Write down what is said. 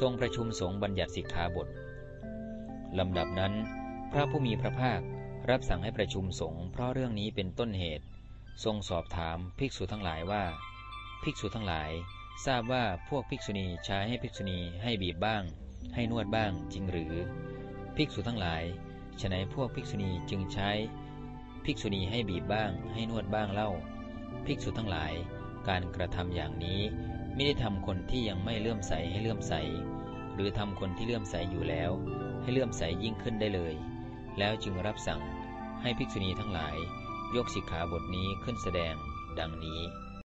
ทรงประชุมสงฆ์บัญญัติสิกขาบทลำดับนั้น พระผู้มีพระภาครับสั่งให้ประชุมสงฆ์เพราะเรื่องนี้เป็นต้นเหตุ ทรงสอบถามภิกษุทั้งหลายว่า ภิกษุทั้งหลาย ทราบว่าพวกภิกษุณีใช้ให้ภิกษุณีให้บีบบ้าง ให้นวดบ้างจริงหรือ ภิกษุทั้งหลายฉนัยพวกภิกษุณีจึงใช้ ภิกษุณีให้บีบบ้าง ให้นวดบ้างเล่า ภิกษุทั้งหลาย การกระทำอย่างนี้ ไม่ได้ทำคนที่ยังไม่เลื่อมใสให้เลื่อมใส หรือทำคนที่เลื่อมใสอยู่แล้ว ให้เลื่อมใสยิ่งขึ้นได้เลย แล้วจึงรับสั่งให้ภิกษุณีทั้งหลาย ยกสิกขาบทนี้ขึ้นแสดง ดังนี้